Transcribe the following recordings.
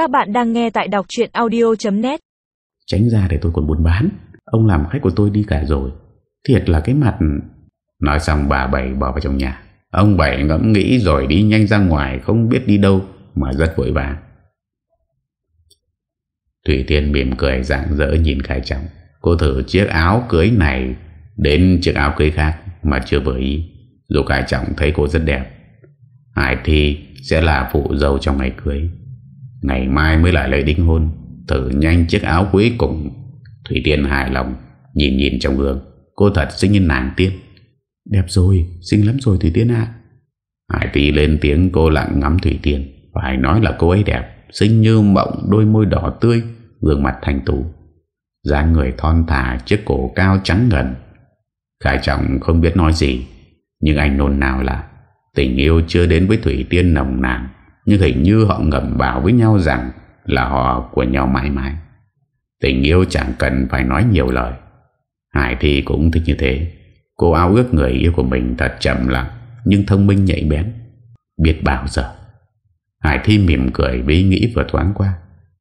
Các bạn đang nghe tại đọc chuyện audio.net Tránh ra để tôi còn buôn bán. Ông làm khách của tôi đi cả rồi. Thiệt là cái mặt. Nói xong bà Bảy bỏ vào trong nhà. Ông Bảy ngẫm nghĩ rồi đi nhanh ra ngoài, Không biết đi đâu, mà rất vội vàng. Thủy Tiên mỉm cười rạng rỡ nhìn Khải Trọng. Cô thử chiếc áo cưới này Đến chiếc áo cưới khác Mà chưa vừa ý. Dù Khải Trọng thấy cô rất đẹp Hải Thi sẽ là phụ dâu trong ngày cưới. Ngày mai mới lại lễ đính hôn Thử nhanh chiếc áo cuối cùng. Thủy Tiên hài lòng Nhìn nhìn trong gương. Cô thật xinh như nàng tiên Đẹp rồi, xinh lắm rồi Thủy Tiên ạ. Hải Phi lên tiếng cô lặng ngắm Thủy Tiên. Phải nói là cô ấy đẹp Xinh như mộng đôi môi đỏ tươi Gương mặt thanh tú. Dáng người thon thả chiếc cổ cao trắng ngần. Khải Trọng không biết nói gì Nhưng anh nôn nào là Tình yêu chưa đến với Thủy Tiên nồng nàn. Nhưng hình như họ ngầm bảo với nhau rằng Là họ của nhau mãi mãi. Tình yêu chẳng cần phải nói nhiều lời. Hải Thi cũng thích như thế. Cô ao ước người yêu của mình thật chậm lặng, Nhưng thông minh nhạy bén. Biết bao giờ? Hải Thi mỉm cười vì nghĩ vừa thoáng qua,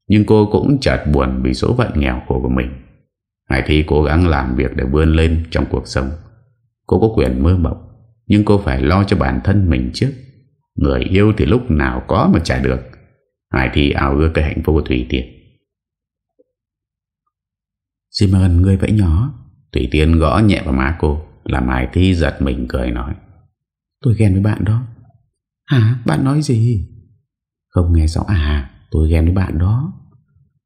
Nhưng cô cũng chợt buồn Vì số phận nghèo khổ của mình. Hải Thi cố gắng làm việc để vươn lên Trong cuộc sống. Cô có quyền mơ mộng, Nhưng cô phải lo cho bản thân mình trước. Người yêu thì lúc nào có mà trả được. Hải Thi ao ước cái hạnh phúc của Thủy Tiên. Xin mời người vẫy nhỏ. Thủy Tiên gõ nhẹ vào má cô, Làm Hải Thi giật mình cười nói. Tôi ghen với bạn đó. Hả? Bạn nói gì? Không nghe rõ à Tôi ghen với bạn đó.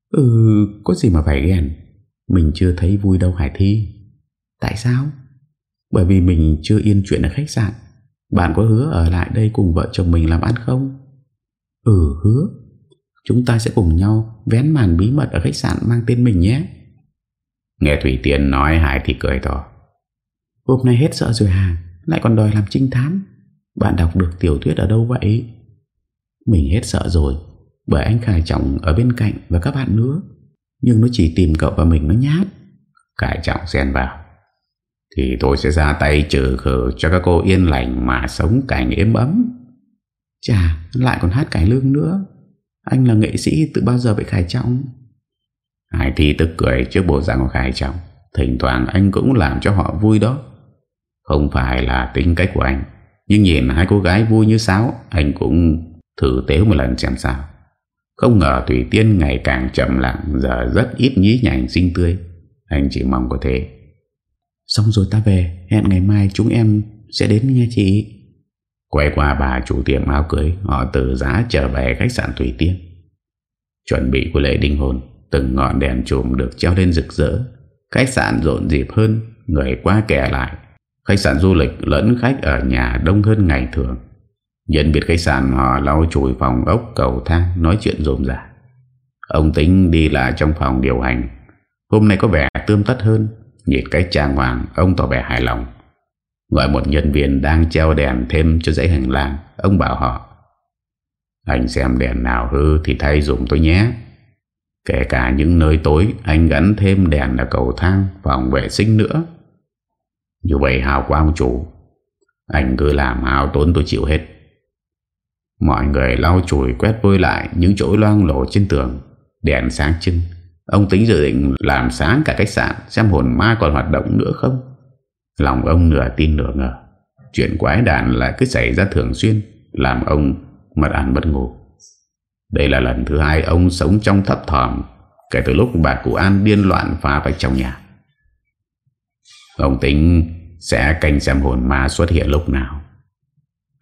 Ừ có gì mà phải ghen? Mình chưa thấy vui đâu Hải Thi. Tại sao? Bởi vì mình chưa yên chuyện ở khách sạn. Bạn có hứa ở lại đây cùng vợ chồng mình làm ăn không? Ừ hứa. Chúng ta sẽ cùng nhau Vén màn bí mật ở khách sạn mang tên mình nhé. Nghe Thủy Tiên nói Hải thì cười to. Hôm nay hết sợ rồi hà Lại còn đòi làm trinh thám. Bạn đọc được tiểu thuyết ở đâu vậy? Mình hết sợ rồi Bởi anh Khải Trọng ở bên cạnh Và các bạn nữa. Nhưng nó chỉ tìm cậu và mình nó nhát. Khải Trọng xen vào thì tôi sẽ ra tay trừ khử Cho các cô yên lành Mà sống cảnh êm ấm. Chà, lại còn hát cải lương nữa. Anh là nghệ sĩ từ bao giờ vậy Khải Trọng? Hải Thi tức cười trước bộ dạng của Khải Trọng. Thỉnh thoảng anh cũng làm cho họ vui đó. Không phải là tính cách của anh, Nhưng nhìn hai cô gái vui như sáo, Anh cũng thử tế một lần xem sao. Không ngờ Thủy Tiên ngày càng chậm lặng, Giờ rất ít nhí nhảnh xinh tươi. Anh chỉ mong có thế Xong rồi ta về, Hẹn ngày mai chúng em sẽ đến nghe chị. Quay qua bà chủ tiệm áo cưới, Họ từ giá trở về khách sạn Thủy Tiên. Chuẩn bị của lễ đinh hồn Từng ngọn đèn trùm được treo lên rực rỡ. Khách sạn rộn dịp hơn, Người qua kẻ lại. Khách sạn du lịch lẫn khách ở nhà đông hơn ngày thường. Nhân biệt khách sạn họ lau chùi phòng ốc cầu thang, Nói chuyện rộm rã. Ông tính đi lại trong phòng điều hành. Hôm nay có vẻ tươm tất hơn Nhìn cách trang hoàng, Ông tỏ vẻ hài lòng. Gọi một nhân viên đang treo đèn thêm cho dãy hành lang, Ông bảo họ. Anh xem đèn nào hư thì thay dùng tôi nhé. Kể cả những nơi tối, Anh gắn thêm đèn ở cầu thang Phòng vệ sinh nữa. Như vậy hào quang chủ. Anh cứ làm hào tốn tôi chịu hết. Mọi người lau chùi quét vôi lại Những chỗ loang lổ trên tường, Đèn sáng trưng. Ông tính dự định làm sáng cả khách sạn, Xem hồn ma còn hoạt động nữa không? Lòng ông nửa tin nửa ngờ. Chuyện quái đàn lại cứ xảy ra thường xuyên, Làm ông mất ăn mất ngủ. Đây là lần thứ hai ông sống trong thấp thỏm Kể từ lúc bà cụ An điên loạn phá vạch trong nhà. Ông tính sẽ canh xem hồn ma xuất hiện lúc nào.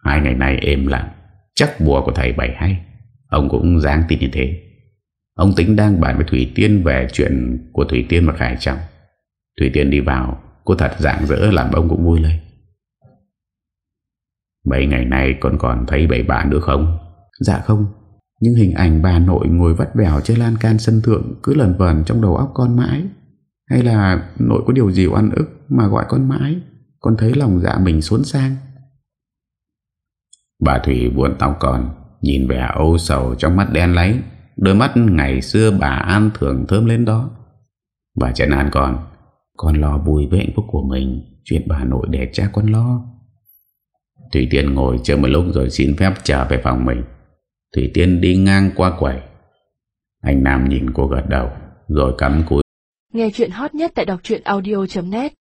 Hai ngày nay êm lặng, Chắc bùa của thầy bày hay. Ông cũng dáng tin như thế. Ông tính đang bàn với Thủy Tiên Về chuyện của Thủy Tiên và Khải Trọng. Thủy Tiên đi vào Cô thật dạng dỡ làm ông cũng vui lên. Mấy ngày nay con còn thấy bầy bà nữa không? Dạ không. Nhưng hình ảnh bà nội ngồi vắt vẻo trên lan can sân thượng Cứ lần vần trong đầu óc con mãi. Hay là nội có điều gì oan ức Mà gọi con mãi? Con thấy lòng dạ mình xốn sang. Bà Thủy buồn tóc còn Nhìn vẻ âu sầu trong mắt đen lấy Đôi mắt ngày xưa bà An thường thơm lên đó. Bà Trần An còn Con lo vui với hạnh phúc của mình, Chuyện bà nội để cha con lo. Thủy Tiên ngồi chờ một lúc rồi xin phép trở về phòng mình. Thủy Tiên đi ngang qua quầy. Anh Nam nhìn cô gật đầu, Rồi cắm cúi. Nghe chuyện hot nhất tại đọc audio.net